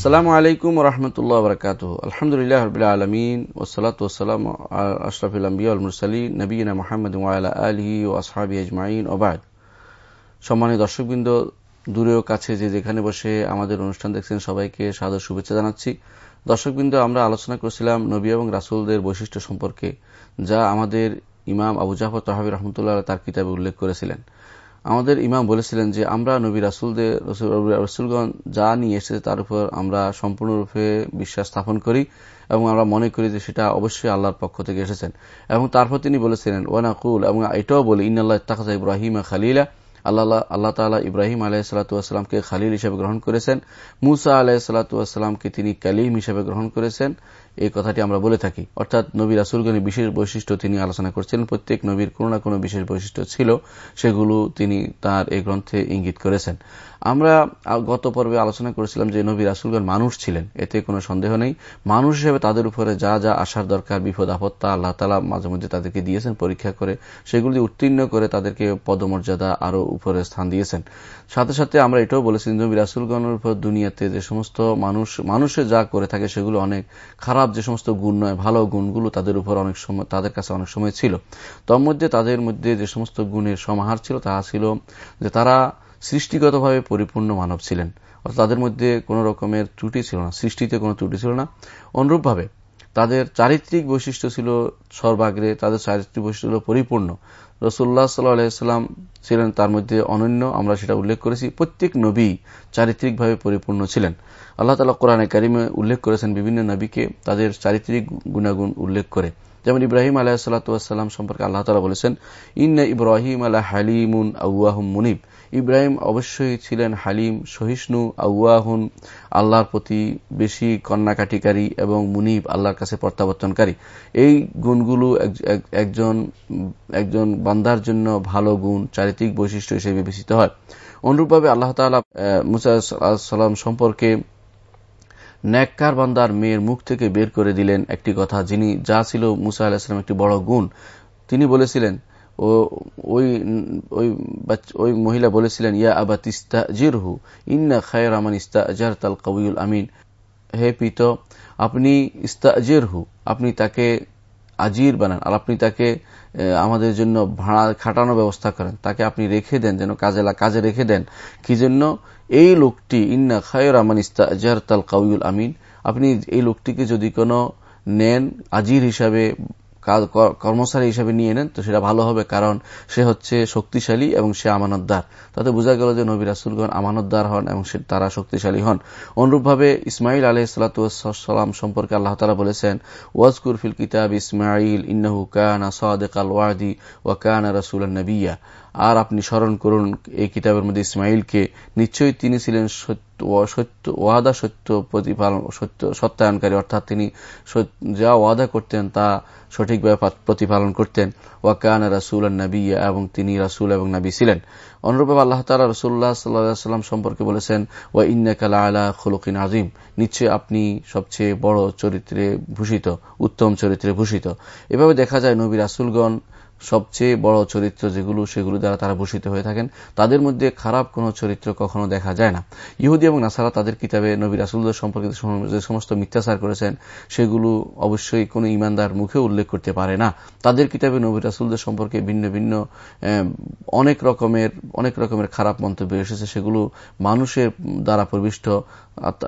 আসসালামু আলাইকুম রহমতুল্লাহ বরকাত আলহামদুলিল্লাহ রবিল আলমিন ওসলাত ওসালাম আশরাফুল আম্বিয়া মুরসালী নবীনা মোহাম্মদ ওয়ালা আলহি ও আসহাবি আজমাইন। ওবাদ সম্মানিত দর্শকবৃন্দ দূরেও কাছে যে যেখানে বসে আমাদের অনুষ্ঠান দেখছেন, সবাইকে সাদর শুভেচ্ছা জানাচ্ছি। দর্শকবৃন্দ, আমরা আলোচনা করেছিলাম নবী এবং রাসুলদের বৈশিষ্ট্য সম্পর্কে, যা আমাদের ইমাম আবু জাফর তহাবি রহমতুল্লাহ তার কিতাবে উল্লেখ করেছিলেন। আমাদের ইমাম বলেছিলেন যে, আমরা নবী রাসুলদের রসুলগণ যা নিয়ে এসেছে তার উপর আমরা সম্পূর্ণরূপে বিশ্বাস স্থাপন করি এবং আমরা মনে করি যে সেটা অবশ্যই আল্লাহর পক্ষ থেকে এসেছেন। এবং তারপর তিনি বলেছিলেন, ওয়ানাকুল এবং এটাও বলি ইন্নআল্লাহ তাকাজা ইব্রাহিম খালিলা আল্লাহ আল্লাহ তালা ইব্রাহিম আলাহিসাল্লাতুয়াসাল্লামকে খালিল হিসেবে গ্রহণ করেছেন। মুসা আলাহিসাল্লাতুয়াসাল্লামকে তিনি কালিম হিসেবে গ্রহণ করেছেন। এই কথাটি আমরা বলে থাকি। অর্থাৎ নবী রাসুলগণের বিশেষ বৈশিষ্ট্য তিনি আলোচনা করছেন। প্রত্যেক নবীর কোনো না কোনো বিশেষ বৈশিষ্ট্য ছিল, সেগুলো তিনি তার এই গ্রন্থে ইঙ্গিত করেছেন। আমরা গত পর্বে আলোচনা করেছিলাম যে নবী রাসুলগণ মানুষ ছিলেন, এতে কোনো সন্দেহ নেই। মানুষ হিসেবে তাদের উপরে যা যা আসার দরকার, বিপদ আপত্তা আল্লাহ তালা মাঝে মধ্যে তাদেরকে দিয়েছেন, পরীক্ষা করে সেগুলি উত্তীর্ণ করে তাদেরকে পদমর্যাদা আরও উপরে স্থান দিয়েছেন। সাথে সাথে আমরা এটাও বলেছি নবী রাসুলগণের উপর দুনিয়াতে যে সমস্ত মানুষ, মানুষে যা করে থাকে সেগুলো অনেক খারাপ যে সমস্ত গুণ নয়, ভালো গুণগুলো তাদের উপর অনেক সময় তাদের কাছে অনেক সময় ছিল। তোর মধ্যে তাদের মধ্যে যে সমস্ত গুণের সমাহার ছিল তা ছিল যে তারা সৃষ্টিগতভাবে পরিপূর্ণ মানব ছিলেন। অর্থাৎ তাদের মধ্যে কোনো রকমের ত্রুটি ছিল না, সৃষ্টিতে কোনো ত্রুটি ছিল না। অনুরূপভাবে তাদের চারিত্রিক বৈশিষ্ট্য ছিল সর্বাগ্রে, তাদের চারিত্রিক বৈশিষ্ট্য ছিল পরিপূর্ণ। রসুল্লাহ সাল্লাম ছিলেন তার মধ্যে অনন্য, আমরা সেটা উল্লেখ করেছি, প্রত্যেক নবী চারিত্রিকভাবে পরিপূর্ণ ছিলেন। আল্লাহ তালা কোরআনে কারিমে উল্লেখ করেছেন বিভিন্ন নবীকে তাদের চারিত্রিক গুণাগুণ উল্লেখ করে। যেমন ইব্রাহিম আলাহিসাল্লাম সম্পর্কে আল্লাহ তালা বলেছেন, ইন্না ইব্রাহিম আল্লাহ হালিমুন আউয়াহম মুনিব। ইব্রাহিম অবশ্যই ছিলেন হালিম, সহিষ্ণু, আউয়াহুন, আল্লাহর প্রতি বেশি কন্যাকাটিকারী এবং মুনিব, আল্লাহর কাছে প্রত্যাবর্তনকারী। এই গুণগুলো একজন একজন বান্দার জন্য ভালো গুণ, চারিত্রিক বৈশিষ্ট্য হিসেবে বিবেচিত হয়। অনুরূপভাবে আল্লাহ তালা মুসা সাল্লাম সম্পর্কে ন্যাক্কার বান্দার মেয়ের মুখ থেকে বের করে দিলেন একটি কথা, যিনি, যা ছিল মুসা আলাহিসাম একটি বড় গুণ। তিনি বলেছিলেন, ও, ওই ওই ওই মহিলা বলেছিলেন, ইয়া আবা তিস্তা জিরহু ইন্না খায়ের আমান ইস্তা আজার তাল কবিউল আমিন। হে পিত, আপনি ইস্তা জিরহু আপনি তাকে আজির বানান আর আপনি তাকে আমাদের জন্য ভাড়া খাটানোর ব্যবস্থা করেন। তাকে আপনি রেখে দেন, যেন কাজে কাজে রেখে দেন। কি জন্য? এই লোকটি, ইন্না খায়র আমান ইস্তাজার তাল কাউল আমিন, আপনি এই লোকটিকে যদি কোনো নেন, আজির হিসাবে কর্মচারী হিসেবে নিয়ে নেন, তো সেটা ভালো হবে কারণ সে হচ্ছে শক্তিশালী এবং সে আমানতদার। তাতে বোঝা গেল যে নবী রাসুলগণ আমানতদার হন এবং তারা শক্তিশালী হন। অনুরূপভাবে ইসমাইল আলহ সালাম সম্পর্কে আল্লাহ তালা বলেছেন, ওয়াজকুর ফিল কিতাব ইসমাইল ইন্নাহু কান আসাদ আল ওয়াদি ওয়া কানা রাসুল নবিয়া। আর আপনি স্মরণ করুন এই কিতাবের মধ্যে ইসমাইলকে, নিশ্চয়ই তিনি ছিলেন সত্য ওয়াদা সত্য প্রতিপালন সত্য সত্যায়নকারী, অর্থাৎ তিনি যা ওয়াদা করতেন তা সঠিকভাবে প্রতিপালন করতেন। ওয়াকান রাসুল নবিয়া এবং তিনি রাসুল এবং নবী ছিলেন। অনুরূপে আল্লাহ তালা রসুল্লাহ সাল্লাম সম্পর্কে বলেছেন, ওয়া ইন্নাকালা আলা খুলকিন আজিম নিশ্চয় আপনি সবচেয়ে বড় চরিত্রে ভূষিত, উত্তম চরিত্রে ভূষিত। এভাবে দেখা যায় নবী রাসুলগণ সবচেয়ে বড় চরিত্র যেগুলো, সেগুলো দ্বারা তারা ভূষিত হয়ে থাকেন, তাদের মধ্যে খারাপ কোন চরিত্র কখনো দেখা যায় না। ইহুদি এবং নাসারা তাদের কিতাবে নবী রাসুলদের সম্পর্কে যে সমস্ত মিথ্যাচার করেছেন, সেগুলো অবশ্যই কোনো ইমানদার মুখে উল্লেখ করতে পারে না। তাদের কিতাবে নবী রাসুলদের সম্পর্কে ভিন্ন ভিন্ন অনেক রকমের অনেক রকমের খারাপ মন্তব্য এসেছে। সেগুলো মানুষের দ্বারা প্রবিষ্ট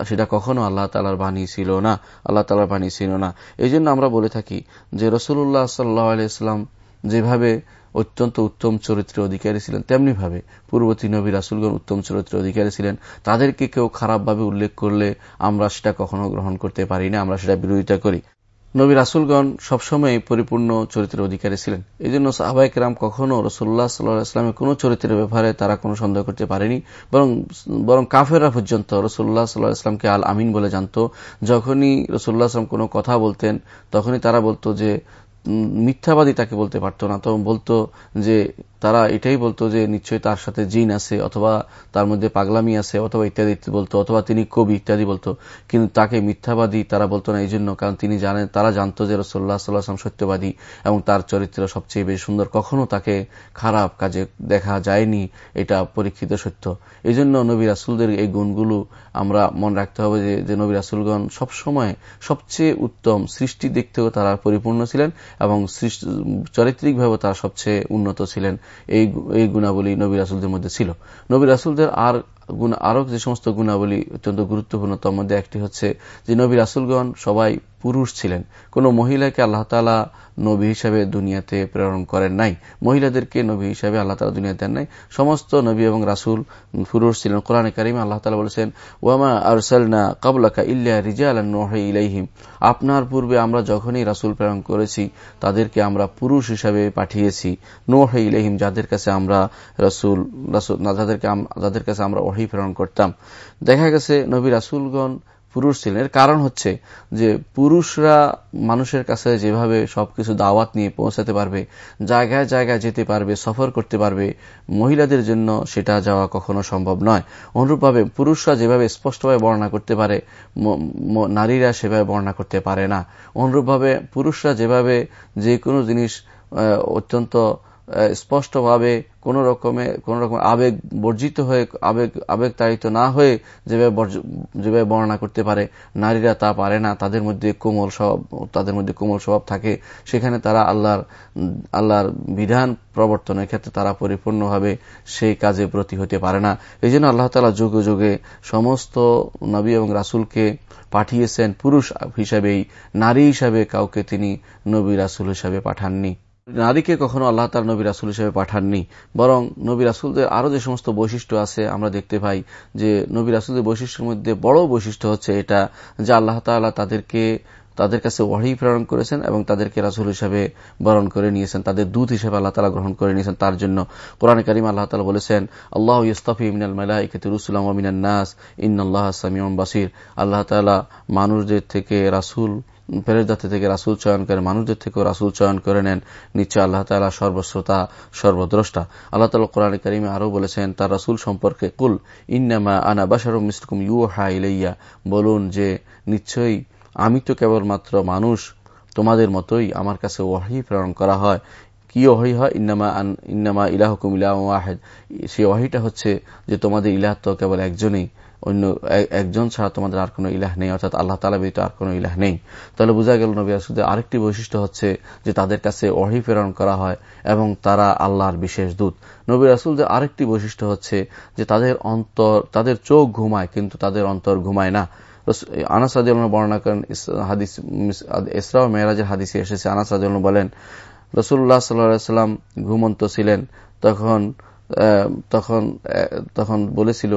সেটা কখনো আল্লাহ তালার বাণী ছিল না। আল্লাহ তালার বাণী ছিল না। এই আমরা বলে থাকি যে রসুল্লাহ সাল্লাহ আলাইস্লাম যেভাবে অত্যন্ত উত্তম চরিত্রের অধিকারী ছিলেন তেমনি ভাবে পূর্ববর্তী নবী রাসুলগণ উত্তম চরিত্রের অধিকারী ছিলেন। তাদেরকে কেউ খারাপভাবে উল্লেখ করলে আমরা সেটা কখনো গ্রহণ করতে পারি না, আমরা সেটা বিরোধিতা করি। নবী রাসুলগণ সবসময় পরিপূর্ণ চরিত্রের অধিকারী ছিলেন। এই জন্য সাহবাইকেরাম কখনো রসুল্লাহ সাল্লাহামের কোন চরিত্রের ব্যাপারে তারা কোনো সন্দেহ করতে পারেনি, বরং বরং কাফেরা পর্যন্ত রসুল্লাহ সাল্লাহ ইসলামকে আল আমিন বলে জানত। যখনই রসুল্লাহ আসলাম কোনো কথা বলতেন, তখনই তারা বলতো যে মিথ্যাবাদী তাকে বলতে পারত না। তো বলতো যে তারা এটাই বলতো যে নিশ্চয়ই তার সাথে জিন আছে অথবা তার মধ্যে পাগলামি আছে অথবা ইত্যাদি বলতো, অথবা তিনি কবি ইত্যাদি বলতো। কিন্তু তাকে মিথ্যাবাদী তারা বলতো না এই জন্য কারণ তিনি জানেন, তারা জানতো যে রসোল্লা সাল্লাহাম সত্যবাদী এবং তার চরিত্র সবচেয়ে বেশি সুন্দর। কখনো তাকে খারাপ কাজে দেখা যায়নি, এটা পরীক্ষিত সত্য। এই জন্য নবী রাসুলদের এই গুণগুলো আমরা মনে রাখতে হবে যে নবী রাসুলগণ সবসময় সবচেয়ে উত্তম সৃষ্টি দেখতেও তারা পরিপূর্ণ ছিলেন এবং চরিত্রিকভাবে তারা সবচেয়ে উন্নত ছিলেন। এই এই গুণাবলী নবী রাসুলদের মধ্যে ছিল। নবী রাসুলদের আর গুণ আরও যে সমস্ত গুণাবলী অত্যন্ত গুরুত্বপূর্ণ, তার মধ্যে একটি হচ্ছে যে নবী রাসুলগণ সবাই পুরুষ ছিলেন। কোন মহিলাকে আল্লাহ তালা নবী হিসাবে দুনিয়াতে প্রেরণ করেন নাই। মহিলাদেরকে নবী হিসাবে আল্লাহ তালা দুনিয়াতে দেন নাই। সমস্ত নবী এবং রাসুল পুরুষ ছিলেন। কোরআনে কারিমে আল্লাহ তালা বলেছেন, ওয়ামা আরসালনা কাবলাকা ইল্লা রিজা আল্লাহ ইলাইহিম। আপনার পূর্বে আমরা যখনই রাসুল প্রেরণ করেছি, তাদেরকে আমরা পুরুষ হিসাবে পাঠিয়েছি। নোহ ইলাইহিম, যাদের কাছে আমরা রাসুল রাসুল, যাদেরকে যাদের কাছে আমরা ওহি প্রেরণ করতাম। দেখা গেছে নবী রাসুলগণ পুরুষ ছিলেন। এর কারণ হচ্ছে যে পুরুষরা মানুষের কাছে যেভাবে সবকিছু দাওয়াত নিয়ে পৌঁছাতে পারবে, জায়গায় জায়গায় যেতে পারবে, সফর করতে পারবে, মহিলাদের জন্য সেটা যাওয়া কখনো সম্ভব নয়। অনুরূপভাবে পুরুষরা যেভাবে স্পষ্টভাবে বর্ণনা করতে পারে নারীরা সেভাবে বর্ণনা করতে পারে না। অনুরূপভাবে পুরুষরা যেভাবে যে কোনো জিনিস অত্যন্ত স্পষ্টভাবে কোন রকমে, কোন রকম আবেগ বর্জিত হয়ে, আবেগ আবেগ তাড়িত না হয়ে যেভাবে যেভাবে বর্ণনা করতে পারে, নারীরা তা পারে না, তাদের মধ্যে কোমল স্বভাব, তাদের মধ্যে কোমল স্বভাব থাকে। সেখানে তারা আল্লাহর আল্লাহর বিধান প্রবর্তনের ক্ষেত্রে তারা পরিপূর্ণভাবে সেই কাজে প্রতি হতে পারে না। এই জন্য আল্লাহ তালা যুগে যুগে সমস্ত নবী এবং রাসুলকে পাঠিয়েছেন পুরুষ হিসাবেই, নারী হিসাবে কাউকে তিনি নবী রাসুল হিসাবে পাঠাননি। নারীকে কখনো আল্লাহ তার নবী রাসুল হিসেবে পাঠাননি, বরং নবী রাসুলদের আরও যে সমস্ত বৈশিষ্ট্য আছে আমরা দেখতে পাই যে নবী রাসুলদের বৈশিষ্ট্যের মধ্যে বড় বৈশিষ্ট্য হচ্ছে এটা যে আল্লাহ তালা তাদেরকে, তাদের কাছে ওয়াহি প্রেরণ করেছেন এবং তাদেরকে রাসুল হিসাবে বরণ করে নিয়েছেন, তাদের দূত হিসেবে আল্লাহ তালা গ্রহণ করে নিয়েছেন তার জন্য। কোরআন করিম আল্লাহ তালা বলেছেন, আল্লাহ ইস্তফি মিনাল মালাইকাতি রুসুলাম মিনান নাস ইন্নআল্লাহ সামিউম বাসির। আল্লাহ তালা মানুষদের থেকে রাসুল ফেরেজদাতে থেকে রাসুল চয়ন করে, মানুষদের থেকেও রাসুল চয়ন করে নেন। নিশ্চয় আল্লাহ তালা সর্বশ্রোতা, সর্বদ্রষ্টা। আল্লাহ তালা কোরআন করিমে আরও বলেছেন, তার রাসুল সম্পর্কে, কুল ইন্নামা আনা বাসার মিসকুম ইউ হা ইলাইয়া। বলুন যে, নিশ্চয়ই আমি তো কেবলমাত্র মানুষ, তোমাদের মতোই আমার কাছে ওয়াহি প্রেরণ করা হয়। কি ওহি হয়? ইন্নামা ইন্নামা ইলাহকুম ইলাহ ওয়াহেদ। সেই ওয়াহিটা হচ্ছে যে, তোমাদের ইলাহ তো কেবল একজনই। অন্য একজন ছাড়া তোমাদের আর কোনো ইলাহ নেই, অর্থাৎ আল্লাহ তালা ব্যতীত আর কোনো ইলাহ নেই। তাহলে বোঝা গেল নবী রাসুলদের আরেকটি বৈশিষ্ট্য হচ্ছে যে তাদের কাছে ওহি প্রেরণ করা হয় এবং তারা আল্লাহর বিশেষ দূত। নবী রাসুলদের আরেকটি বৈশিষ্ট্য হচ্ছে যে তাদের অন্তর, তাদের চোখ ঘুমায়, কিন্তু তাদের অন্তর ঘুমায় না। আনাস বর্ণনা করেন হাদিস ইসরা মেয়েরাজের হাদিসে এসেছে। আনাস বলেন, রসুল্লাহ সাল্লাম ঘুমন্ত ছিলেন, তখন তখন তখন বলেছিল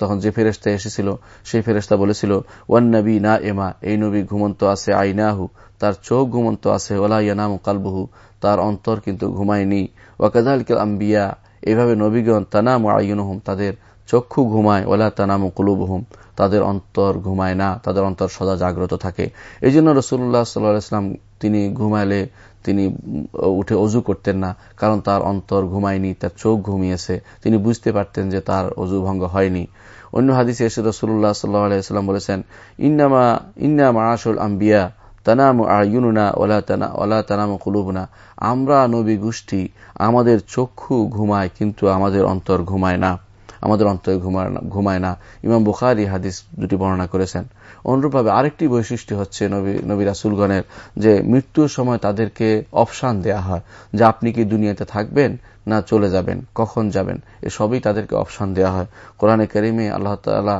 তখন যে ফেরেস্তা এসেছিল, সেই ফেরেস্তা বলেছিল ওয়ান নবী না এমা এই নবী ঘুমন্ত আছে আইনাহু, তার চোখ ঘুমন্ত আছে ওলা ইয়ানাম কালবহু, তার অন্তর কিন্তু ঘুমায়নি। ওয়াকাদাল আম্বিয়া এভাবে নবীগণ তানাম আইনুহম তাদের চক্ষু ঘুমায় ওলা তানাম কুলুবহুম, তাদের অন্তর ঘুমায় না, তাদের অন্তর সদা জাগ্রত থাকে। এই জন্য রসুল্লাহ সাল্লাহ ইসলাম তিনি ঘুমাইলে তিনি উঠে অজু করতেন না, কারণ তার অন্তর ঘুমায়নি, তার চোখ ঘুমিয়েছে। তিনি বুঝতে পারতেন যে তার অজু ভঙ্গ হয়নি। অন্য হাদিসে এসে রসুল্লাহ সাল্লাম বলেছেন, ইন্নামা ইন্নামা আসল আম্বিয়া, তানাম আয়ুনুনা ওলা তানা, ওলা তানাম কুলুবনা। আমরা নবী গোষ্ঠী, আমাদের চক্ষু ঘুমায়, কিন্তু আমাদের অন্তর ঘুমায় না। আমাদের অন্তরে ঘুমায় না ইমাম বুখারি হাদিস দুটি বর্ণনা করেছেন। অনুরূপভাবে আরেকটি বৈশিষ্ট্য হচ্ছে নবী নবী রাসুলগণের যে মৃত্যুর সময় তাদেরকে অপশান দেয়া হয়, যে আপনি কি দুনিয়াতে থাকবেন না চলে যাবেন, কখন যাবেন, এসবই তাদেরকে অপশান দেয়া হয়। কোরআনে করিমে আল্লাহ তালা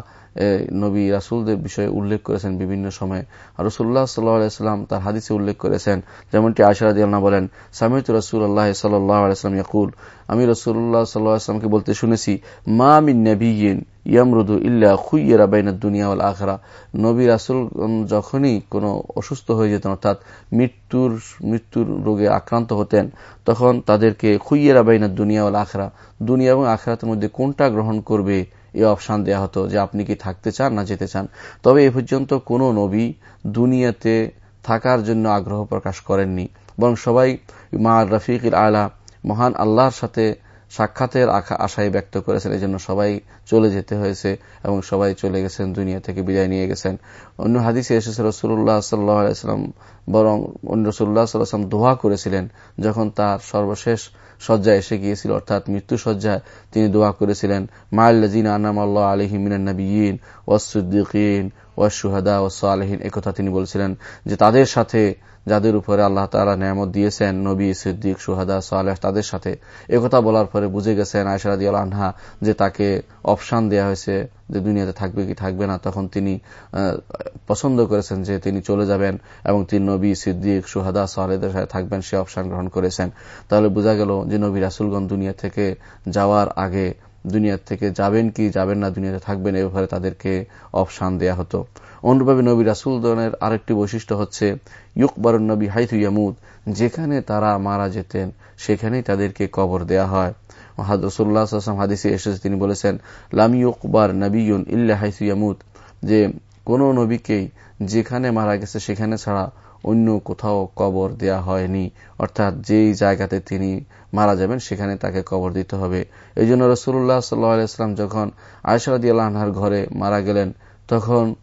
নবী রাসুলদের বিষয়ে উল্লেখ করেছেন বিভিন্ন সময়ে। রসুল্লাহ সাল্লাহাম তার হাদিসে উল্লেখ করেছেন। যেমনটি আশারাদ বলেন, সামিত রসুল আল্লাহ সাল্লাম ইয়াকুল আমি রসুল্লাহ সাল্লাহামকে বলতে শুনেছি, মা মিন নবীন ইয়ামরুদু ইল্লা খুইয়েরা বাইনা দুনিয়া ওয়াল আখরা নবী রাসুল যখনই কোনো অসুস্থ হয়ে যেতেন, অর্থাৎ মৃত্যুর মৃত্যুর রোগে আক্রান্ত হতেন, তখন তাদেরকে খুইয়েরা বাইনা দুনিয়া ওয়াল আখরা দুনিয়া এবং আখরাতের মধ্যে কোনটা গ্রহণ করবে? এই অপশান দেয়া হতো যে আপনি কি থাকতে চান না যেতে চান। তবে এ পর্যন্ত কোন নবী দুনিয়াতে থাকার জন্য আগ্রহ প্রকাশ করেননি। বরং সবাই মা রফিক আলা মহান আল্লাহর সাথে সাক্ষাতের আশায় ব্যক্ত করেছেন। এই জন্য সবাই চলে যেতে হয়েছে এবং সবাই চলে গেছেন, দুনিয়া থেকে বিদায় নিয়ে গেছেন। অন্য হাদিসে এসেছে রসুল্লাহ সাল্লাম বরং অন্য রসুল্লাহ সাল্লাম দোয়া করেছিলেন যখন তার সর্বশেষ শয্যায় এসে গিয়েছিল অর্থাৎ মৃত্যু শয্যায় তিনি দোয়া করেছিলেন মাল্লাজিন আনাম আল্লাহ আলহি মিনান্নবীন ওয়াসুহাদা ওয়াস আলহিন একথা তিনি বলছিলেন যে তাদের সাথে যাদের উপরে আল্লাহ তালা নিয়ামত দিয়েছেন, নবী, সিদ্দিক সুহাদা সালেহ, তাদের সাথে। একথা বলার পরে বুঝে গেছেন আয়সারাদি আনহা যে তাকে অপশান দেওয়া হয়েছে যে দুনিয়াতে থাকবে কি থাকবে না। তখন তিনি পছন্দ করেছেন যে তিনি চলে যাবেন এবং তিনি নবী, সিদ্দিক সুহাদা সালেদের সাথে থাকবেন, সে অপশান গ্রহণ করেছেন। তাহলে বোঝা গেল যে নবী রাসুলগঞ্জ দুনিয়া থেকে যাওয়ার আগে দুনিয়ার থেকে যাবেন কি যাবেন না, দুনিয়াতে থাকবেন, এ ব্যাপারে তাদেরকে অপশান দেয়া হতো। অনুরূপভাবে নবী রাসুলদনের আরেকটি বৈশিষ্ট্য হচ্ছে, ইউকবরুন নবী হাইথু ইয়ামুদ, যেখানে তারা মারা যেতেন, সেখানেই তাদেরকে কবর দেয়া হয়। রসুল্লাহ হাদিসে এসেছে, তিনি বলেছেন, লামি ইউকবার নবীন ইল্লা হাইথু যে কোন নবীকেই যেখানে মারা গেছে সেখানে ছাড়া অন্য কোথাও কবর দেয়া হয়নি। অর্থাৎ যেই জায়গাতে তিনি মারা যাবেন, সেখানে তাকে কবর দিতে হবে। এই জন্য রসুল্লাহ সাল্লাহাম যখন আয়সারদি আল্লাহর ঘরে মারা গেলেন, তখন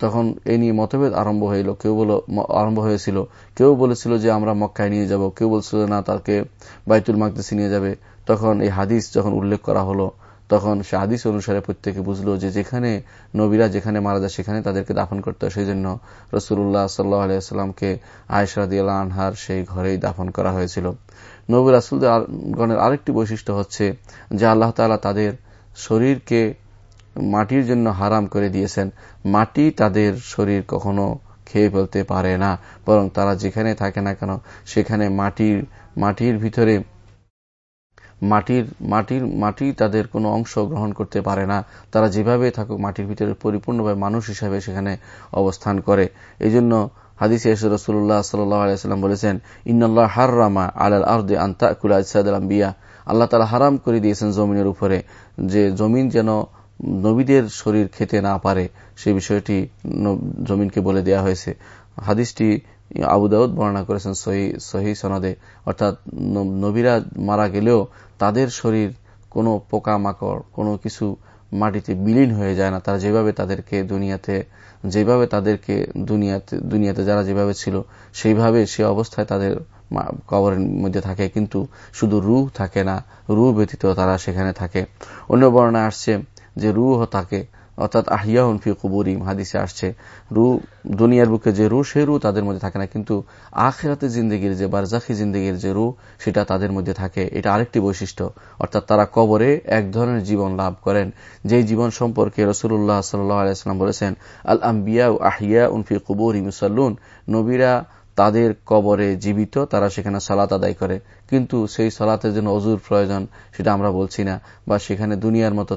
তখন এই নিয়ে মতভেদ আরম্ভ হইল। কেউ বল আরম্ভ হয়েছিল। কেউ বলেছিল যে আমরা মক্কায় নিয়ে যাব। কেউ বলছিল না, তাকে বাইতুল মাকদেশি নিয়ে যাবে। তখন এই হাদিস যখন উল্লেখ করা হলো তখন সে হাদিস অনুসারে প্রত্যেকে বুঝলো যে যেখানে নবীরা যেখানে মারা যায় সেখানে তাদেরকে দাফন করতে হয়। সেই জন্য রসুল্লাহ সাল্লাহ আলাইসাল্লামকে আয়সরাদি আনহার সেই ঘরেই দাফন করা হয়েছিল। নবী রাসুলগণের আরেকটি বৈশিষ্ট্য হচ্ছে যে আল্লাহ তালা তাদের শরীরকে মাটির জন্য হারাম করে দিয়েছেন। মাটি তাদের শরীর কখনো খেয়ে ফেলতে পারে না, বরং তারা যেখানে থাকে না কেন, সেখানে মাটির মাটির ভিতরে মাটির মাটির, মাটি তাদের কোনো অংশ গ্রহণ করতে পারে না। তারা যেভাবে থাকুক, মাটির ভিতরে পরিপূর্ণভাবে মানুষ হিসাবে সেখানে অবস্থান করে। এই জন্য হাদিসে এসে রসুল্লাহ সাল্লাম বলেছেন ইন্নআল্লাহ হাররামা আলাল আর্দে আন্তাকুল বিয়া আল্লাহ তালা হারাম করে দিয়েছেন জমিনের উপরে, যে জমিন যেন নবীদের শরীর খেতে না পারে। সেই বিষয়টি জমিনকে বলে দেয়া হয়েছে। হাদিসটি আবু দাউদ বর্ণনা করেছেন সহি সনদে। অর্থাৎ নবীরা মারা গেলেও তাদের শরীর কোনো পোকা মাকড় কোনো কিছু মাটিতে বিলীন হয়ে যায় না। তারা যেভাবে তাদেরকে দুনিয়াতে, যেভাবে তাদেরকে দুনিয়াতে দুনিয়াতে যারা যেভাবে ছিল, সেইভাবে সে অবস্থায় তাদের কবরের মধ্যে থাকে। কিন্তু শুধু রুহ থাকে না, রুহ ব্যতীত তারা সেখানে থাকে। অন্য বর্ণায় আসছে যে রুহ থাকে অর্থাৎ আহিয়াহন ফি কুবুরিম হাদিসে আসছে, রু, দুনিয়ার বুকে যে রু সে রু তাদের মধ্যে থাকে না, কিন্তু আখেরাতে জিন্দগির যে বারজাখি জিন্দগির যে রু, সেটা তাদের মধ্যে থাকে। এটা আরেকটি বৈশিষ্ট্য, অর্থাৎ তারা কবরে এক ধরনের জীবন লাভ করেন। যে জীবন সম্পর্কে রসুল্লাহ সাল্লাম বলেছেন আল আম্বিয়া আহিয়া উনফি কুবুর মুসাল্লুন নবীরা তাদের কবরে জীবিত, তারা সেখানে সালাত আদায় করে। কিন্তু সেই সালাতের জন্য অজুর প্রয়োজন, সেটা আমরা বলছি না। বা সেখানে দুনিয়ার মতো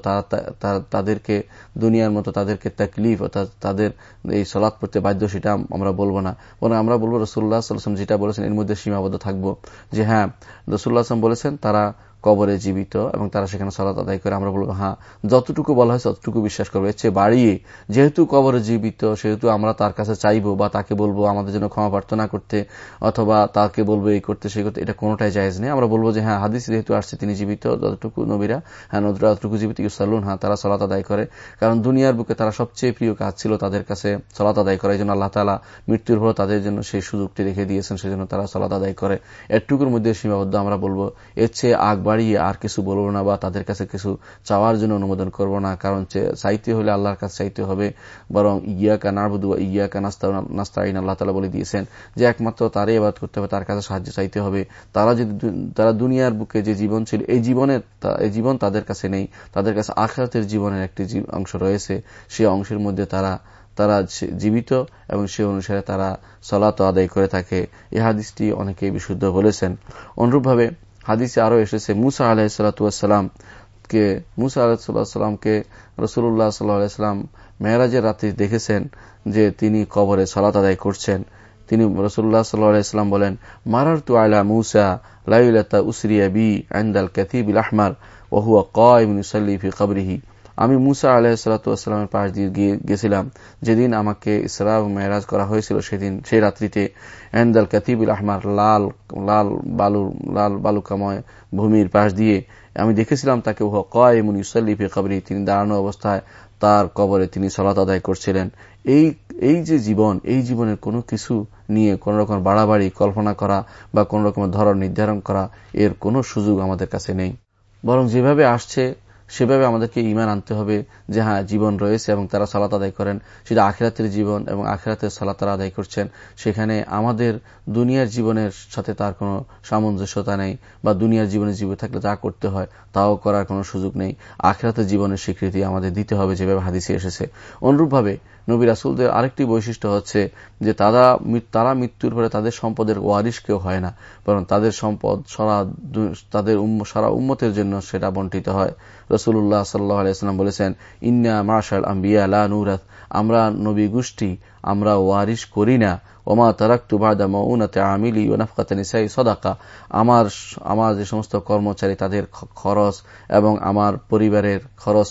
তাদেরকে, দুনিয়ার মতো তাদেরকে তাকলিফ অর্থাৎ তাদের এই সলাৎ পড়তে বাধ্য, সেটা আমরা বলব না। বরং আমরা বলব রসুল্লাহ সাল্লাম যেটা বলেছেন, এর মধ্যে সীমাবদ্ধ থাকব। যে হ্যাঁ রসুল্লাহ আসলাম বলেছেন, তারা কবরে জীবিত এবং তারা সেখানে সলাত আদায় করে, আমরা বলব হ্যাঁ যতটুকু বলা হয়েছে ততটুকু বিশ্বাস করব। এর বাড়িয়ে, যেহেতু কবরে জীবিত, সেহেতু আমরা তার কাছে চাইব বা তাকে বলব আমাদের জন্য ক্ষমা প্রার্থনা করতে, অথবা তাকে বলব এই করতে, সেই করতে, এটা কোনোটাই জায়জ নেই। আমরা বলব যে হ্যাঁ হাদিস যেহেতু আসছে, তিনি জীবিত, যতটুকু নবীরা হ্যাঁ নদীরা, যতটুকু জীবিত সালুন হ্যাঁ তারা সলাত আদায় করে। কারণ দুনিয়ার বুকে তারা সবচেয়ে প্রিয় কাজ ছিল তাদের কাছে সলাত আদায় করে। এই জন্য আল্লাহ তালা মৃত্যুর পর তাদের জন্য সেই সুযোগটি রেখে দিয়েছেন, সেজন্য তারা সলাত আদায় করে। এরটুকুর মধ্যে সীমাবদ্ধ আমরা বলব, এর চেয়ে আগ বাড়িয়ে আর কিছু বলব না বা তাদের কাছে কিছু চাওয়ার জন্য অনুমোদন করব না, কারণ চাইতে হলে আল্লাহর কাছে চাইতে হবে। বরং ইয়াকা নারবুদু ইয়াকা নাস্তা নাস্তাইন আল্লাহ তালা বলে দিয়েছেন যে একমাত্র তারই আবাদ করতে হবে, তার কাছে সাহায্য চাইতে হবে। তারা যদি তারা দুনিয়ার বুকে যে জীবন ছিল, এই জীবনের এই জীবন তাদের কাছে নেই। তাদের কাছে আখরাতের জীবনের একটি অংশ রয়েছে। সেই অংশের মধ্যে তারা তারা জীবিত এবং সে অনুসারে তারা সলাত আদায় করে থাকে। এ হাদিসটি অনেকে বিশুদ্ধ বলেছেন। অনুরূপভাবে হাদিসে আরও এসেছে, মুসা আলাহিসাল্লাম কে, মুসা আলাহিসাল্লামকে রসুল্লাহ সাল্লাহাম মেহরাজের রাতে দেখেছেন যে তিনি কবরে সলাত আদায় করছেন। তিনি রসুল্লাহ সাল্লাহাম বলেন মারার তু আলা মুসা লাইলাতা উসরিয়া বি আন্দাল ক্যাথিবিল আহমার ওহুয়া কয়মিনুসাল্লি ফি কবরিহি। আমি মুসা আলাহিসাল্লামের পাশ দিয়ে গিয়ে গেছিলাম। যেদিন আমাকে ইসরা মেহরাজ করা হয়েছিল, সেদিন, সেই রাত্রিতে এন্দাল কাতিবুল আহমার লাল লাল বালু লাল বালুকাময় ভূমির পাশ দিয়ে আমি দেখেছিলাম তাকে, উহ কয়মুন ইউসাল্লিফি কবরি, তিনি দাঁড়ানো অবস্থায় তার কবরে তিনি সলাত আদায় করছিলেন। এই এই যে জীবন, এই জীবনের কোনো কিছু নিয়ে কোন রকম বাড়াবাড়ি, কল্পনা করা বা কোন রকমের ধরন নির্ধারণ করা, এর কোনো সুযোগ আমাদের কাছে নেই। বরং যেভাবে আসছে সেভাবে আমাদেরকে ইমান আনতে হবে যে হ্যাঁ জীবন রয়েছে এবং তারা সালাত আদায় করেন। সেটা আখেরাতের জীবন এবং আখেরাতের সালাত তারা আদায় করছেন। সেখানে আমাদের দুনিয়ার জীবনের সাথে তার কোনো সামঞ্জস্যতা নেই বা দুনিয়ার জীবনে জীবন থাকলে যা করতে হয় তাও করার কোনো সুযোগ নেই। আখেরাতের জীবনের স্বীকৃতি আমাদের দিতে হবে, যেভাবে হাদিসে এসেছে। অনুরূপভাবে নবী রাসুলদের আরেকটি বৈশিষ্ট্য হচ্ছে যে তারা তারা মৃত্যুর পরে তাদের সম্পদের ওয়ারিশ কেউ হয় না, বরং তাদের সম্পদ সারা তাদের সারা উম্মতের জন্য সেটা বন্টিত হয়। রসুল্লাহ সাল্লাহ আলাইসাল্লাম বলেছেন, ইন্না মার্শাল আম্বিয়া লা নুরাত আমরা নবী গোষ্ঠী আমরা ওয়ারিশ করি না। ওমা তারাক্তু বাদা মৌনাতে আমিলি ও নিসাই সদাকা। আমার আমার যে সমস্ত কর্মচারী, তাদের খরচ এবং আমার পরিবারের খরচ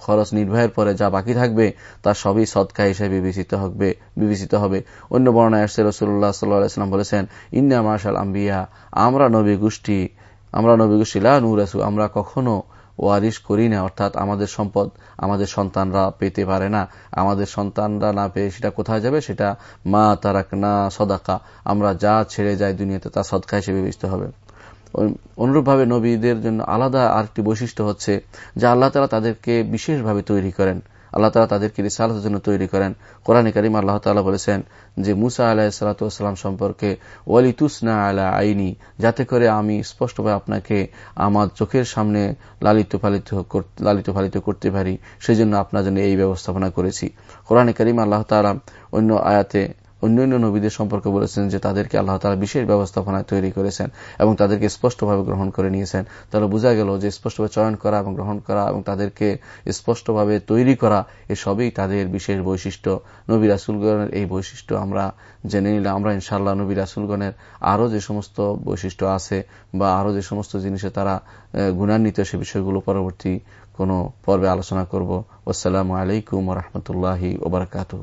খরচ নির্বাহের পরে যা বাকি থাকবে, তা সবই সদকা হিসেবে বিবেচিত হবে বিবেচিত হবে। অন্য বর্ণায় আসছে রসুল্লাহ সাল্লাহাম বলেছেন, ইন্না মার্শাল আম্বিয়া, আমরা নবী গোষ্ঠী আমরা নবী গোষ্ঠী লা নুরাসু, আমরা কখনো ওয়ারিশ করি না, অর্থাৎ আমাদের সম্পদ আমাদের সন্তানরা পেতে পারে না। আমাদের সন্তানরা না পেয়ে সেটা কোথায় যাবে? সেটা মা তারাক না সদাকা। আমরা যা ছেড়ে যাই দুনিয়াতে তা সদকা হিসেবে বিবেচিত হবে। অনুরূপভাবে নবীদের জন্য আলাদা আরেকটি বৈশিষ্ট্য হচ্ছে যা আল্লাহ তালা তাদেরকে বিশেষভাবে তৈরি করেন। আল্লাহ তালা তাদেরকে রিসালতের জন্য তৈরি করেন। কোরআন করিম আল্লাহ তালা বলেছেন যে, মুসা আলাহ সালাতাম সম্পর্কে ওয়ালি তুসনা আলা আইনি যাতে করে আমি স্পষ্টভাবে আপনাকে আমার চোখের সামনে লালিত পালিত লালিত পালিত করতে পারি। সেই জন্য আপনার জন্য এই ব্যবস্থাপনা করেছি। কোরআন করিম আল্লাহ তালা অন্য আয়াতে অন্যান্য নবীদের সম্পর্কে বলেছেন যে তাদেরকে আল্লাহ তালা বিশেষ ব্যবস্থাপনায় তৈরি করেছেন এবং তাদেরকে স্পষ্টভাবে গ্রহণ করে নিয়েছেন। তাহলে বোঝা গেল যে স্পষ্টভাবে চয়ন করা এবং গ্রহণ করা এবং তাদেরকে স্পষ্টভাবে তৈরি করা, এসবই তাদের বিশেষ বৈশিষ্ট্য। নবী রাসুলগণের এই বৈশিষ্ট্য আমরা জেনে নিলাম। আমরা ইনশাল্লাহ নবী রাসুলগণের আরও যে সমস্ত বৈশিষ্ট্য আছে বা আরও যে সমস্ত জিনিসে তারা গুণান্বিত সে বিষয়গুলো পরবর্তী কোনো পর্বে আলোচনা করব। আসসালামু আলাইকুম রহমতুল্লাহি ওবরাকাতু